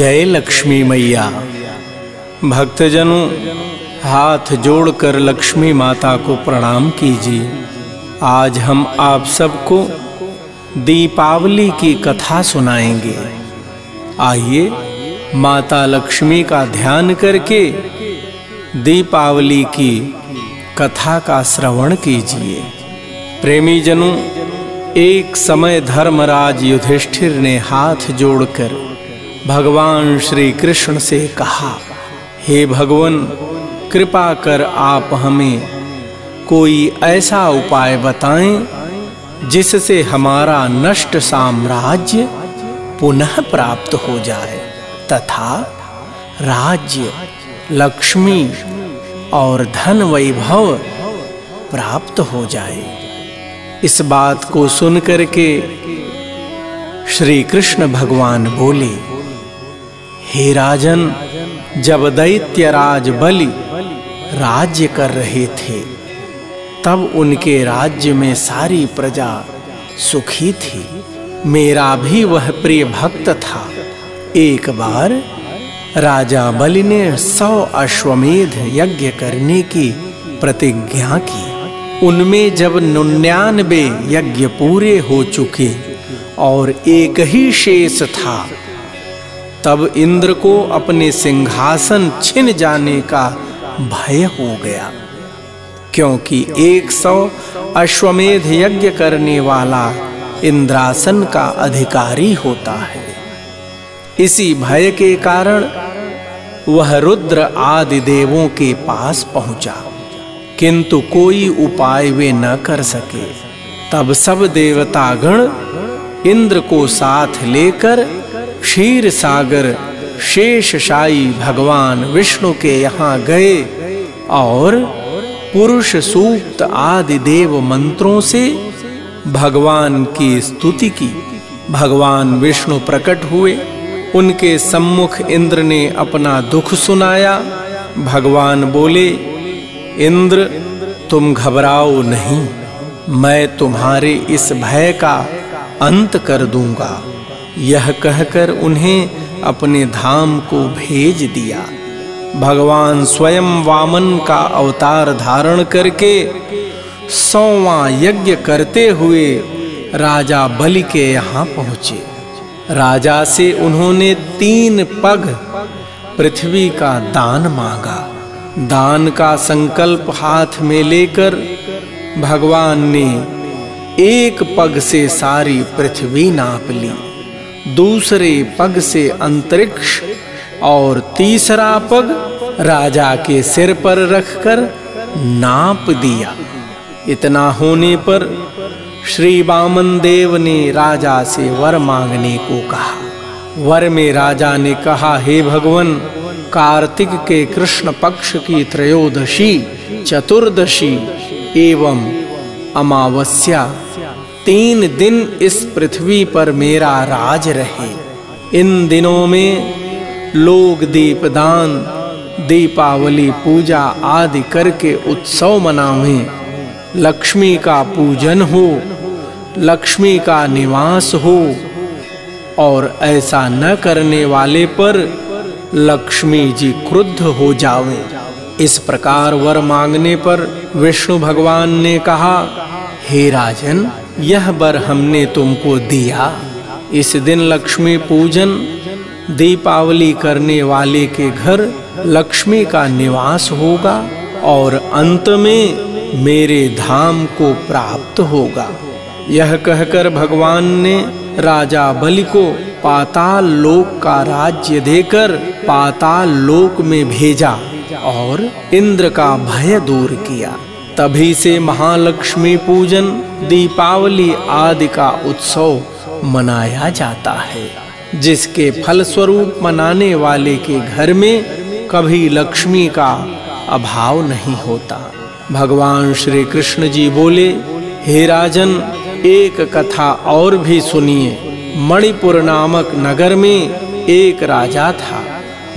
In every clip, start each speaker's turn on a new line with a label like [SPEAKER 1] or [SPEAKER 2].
[SPEAKER 1] जय लक्ष्मी मैया। भक्तजनों, हाथ जोड़कर लक्ष्मी माता को प्रणाम कीजिए। आज हम आप सबको दीपावली की कथा सुनाएँगे। आइए माता लक्ष्मी का ध्यान करके दीपावली की कथा का श्रवण कीजिए। प्रेमी जनों एक समय धर्मराज युधिष्ठिर ने हाथ जोड़कर भगवान श्री कृष्ण से कहा, हे भगवान, कृपा कर आप हमें कोई ऐसा उपाय बताएँ जिससे हमारा नष्ट साम्राज्य पुनः प्राप्त हो जाए तथा राज्य, लक्ष्मी और धन वैभव प्राप्त हो जाए। इस बात को सुनकर के श्री कृष्ण भगवान बोले हे राजन, जब दैत्य राज बलि राज्य कर रहे थे, तब उनके राज्य में सारी प्रजा सुखी थी। मेरा भी वह प्रिय भक्त था। एक बार राजा बलि ने सौ अश्वमेध यज्ञ करने की प्रतिज्ञा की। उनमें जब निन्यानवे यज्ञ पूरे हो चुके और एक ही शेष था तब इंद्र को अपने सिंहासन छिन जाने का भय हो गया, क्योंकि एक सौ अश्वमेध यज्ञ करने वाला इंद्रासन का अधिकारी होता है। इसी भय के कारण वह रुद्र आदि देवों के पास पहुँचा, किंतु कोई उपाय वे न कर सके। तब सब देवतागण इंद्र को साथ लेकर क्षीर सागर शेषशाई भगवान विष्णु के यहाँ गए और पुरुष सूक्त आदि देव मंत्रों से भगवान की स्तुति की। भगवान विष्णु प्रकट हुए। उनके सम्मुख इंद्र ने अपना दुख सुनाया। भगवान बोले, इंद्र, तुम घबराओ नहीं। मैं तुम्हारे इस भय का अंत कर दूँगा। यह कहकर उन्हें अपने धाम को भेज दिया। भगवान स्वयं वामन का अवतार धारण करके सौवा यज्ञ करते हुए राजा बलि के यहाँ पहुँचे। राजा से उन्होंने तीन पग पृथ्वी का दान मांगा। दान का संकल्प हाथ में लेकर भगवान ने एक पग से सारी पृथ्वी नाप ली। दूसरे पग से अंतरिक्ष और तीसरा पग राजा के सिर पर रखकर नाप दिया। इतना होने पर श्री वामन देव ने राजा से वर मांगने को कहा। वर में राजा ने कहा, हे भगवान, कार्तिक के कृष्ण पक्ष की त्रयोदशी, चतुर्दशी एवं अमावस्या तीन दिन इस पृथ्वी पर मेरा राज रहे। इन दिनों में लोग दीपदान, दीपावली पूजा आदि करके उत्सव मनावें लक्ष्मी का पूजन हो, लक्ष्मी का निवास हो, और ऐसा न करने वाले पर लक्ष्मी जी क्रुद्ध हो जावे इस प्रकार वर मांगने पर विष्णु भगवान ने कहा, हे राजन यह बर हमने तुमको दिया। इस दिन लक्ष्मी पूजन, दीपावली करने वाले के घर लक्ष्मी का निवास होगा और अंत में मेरे धाम को प्राप्त होगा। यह कहकर भगवान ने राजा बलि को पाताल लोक का राज्य देकर पाताल लोक में भेजा और इंद्र का भय दूर किया। तभी से महालक्ष्मी पूजन दीपावली आदि का उत्सव मनाया जाता है, जिसके फल स्वरूप मनाने वाले के घर में कभी लक्ष्मी का अभाव नहीं होता। भगवान श्री कृष्ण जी बोले, हे राजन, एक कथा और भी सुनिए। मणिपुर नामक नगर में एक राजा था,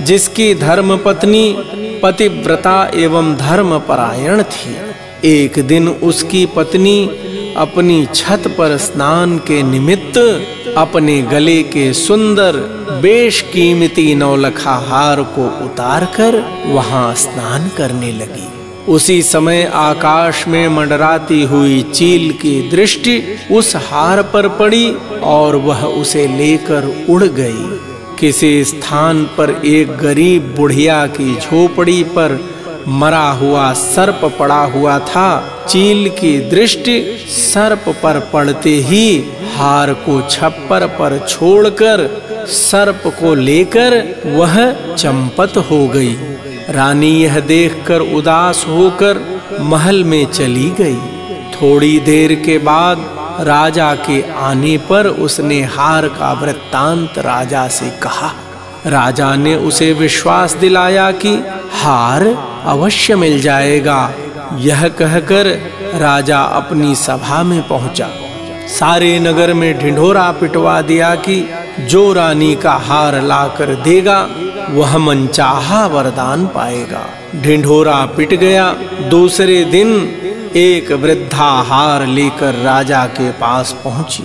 [SPEAKER 1] जिसकी धर्म पत्नी पतिव्रता एवं धर्मपरायण थी। एक दिन उसकी पत्नी अपनी छत पर स्नान के निमित्त अपने गले के सुंदर बेश कीमती नौलखा हार को उतार कर वहाँ स्नान करने लगी। उसी समय आकाश में मंडराती हुई चील की दृष्टि उस हार पर पड़ी और वह उसे लेकर उड़ गई। किसी स्थान पर एक गरीब बुढ़िया की झोपड़ी पर मरा हुआ सर्प पड़ा हुआ था। चील की दृष्टि सर्प पर पड़ते ही हार को छप्पर पर छोड़कर सर्प को लेकर वह चंपत हो गई। रानी यह देखकर उदास होकर महल में चली गई। थोड़ी देर के बाद राजा के आने पर उसने हार का वृत्तांत राजा से कहा। राजा ने उसे विश्वास दिलाया कि हार अवश्य मिल जाएगा। यह कहकर राजा अपनी सभा में पहुँचा। सारे नगर में ढिंढोरा पिटवा दिया कि जो रानी का हार लाकर देगा, वह मनचाहा वरदान पाएगा। ढिंढोरा पिट गया। दूसरे दिन एक वृद्धा हार लेकर राजा के पास पहुँची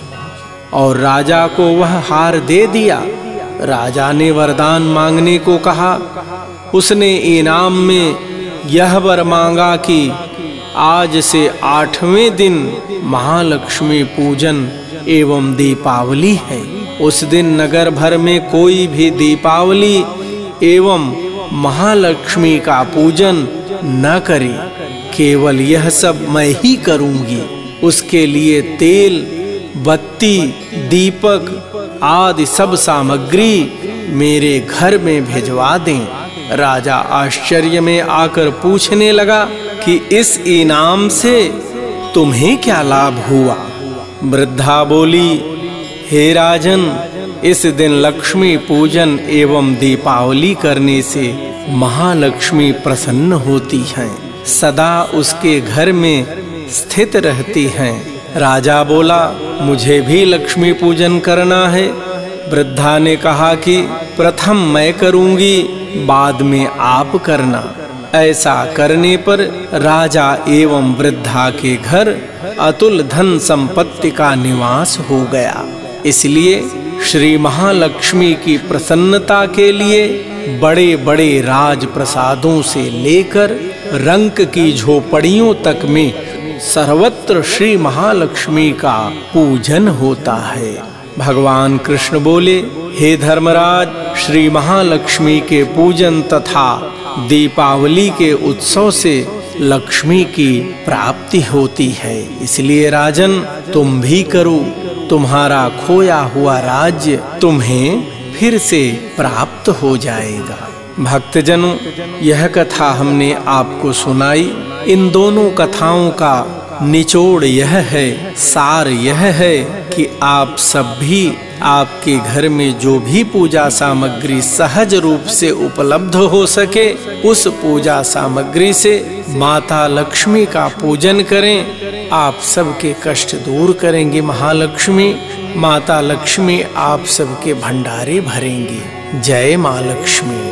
[SPEAKER 1] और राजा को वह हार दे दिया। राजा ने वरदान मांगने को कहा, उसने इनाम में यह वर मांगा कि आज से आठवें दिन महालक्ष्मी पूजन एवं दीपावली है। उस दिन नगर भर में कोई भी दीपावली एवं महालक्ष्मी का पूजन न करे। केवल यह सब मैं ही करूँगी। उसके लिए तेल, बत्ती, दीपक आदि सब सामग्री मेरे घर में भिजवा दें। राजा आश्चर्य में आकर पूछने लगा कि इस इनाम से तुम्हें क्या लाभ हुआ? वृद्धा बोली, हे राजन, इस दिन लक्ष्मी पूजन एवं दीपावली करने से महालक्ष्मी प्रसन्न होती हैं। सदा उसके घर में स्थित रहती हैं। राजा बोला, मुझे भी लक्ष्मी पूजन करना है। वृद्धा ने कहा कि, प्रथम मैं करूँगी। बाद में आप करना। ऐसा करने पर राजा एवं वृद्धा के घर अतुल धन संपत्ति का निवास हो गया। इसलिए श्री महालक्ष्मी की प्रसन्नता के लिए बड़े बड़े राज प्रसादों से लेकर रंक की झोपड़ियों तक में सर्वत्र श्री महालक्ष्मी का पूजन होता है। भगवान कृष्ण बोले हे धर्मराज, श्री महालक्ष्मी के पूजन तथा दीपावली के उत्सव से लक्ष्मी की प्राप्ति होती है। इसलिए राजन, तुम भी करो। तुम्हारा खोया हुआ राज्य तुम्हें फिर से प्राप्त हो जाएगा। भक्तजनों, यह कथा हमने आपको सुनाई। इन दोनों कथाओं का निचोड़ यह है, सार यह है कि आप सब भी आपके घर में जो भी पूजा सामग्री सहज रूप से उपलब्ध हो सके, उस पूजा सामग्री से माता लक्ष्मी का पूजन करें। आप सबके कष्ट दूर करेंगे महालक्ष्मी। माता लक्ष्मी आप सबके भंडारे भरेंगी। जय माँ लक्ष्मी।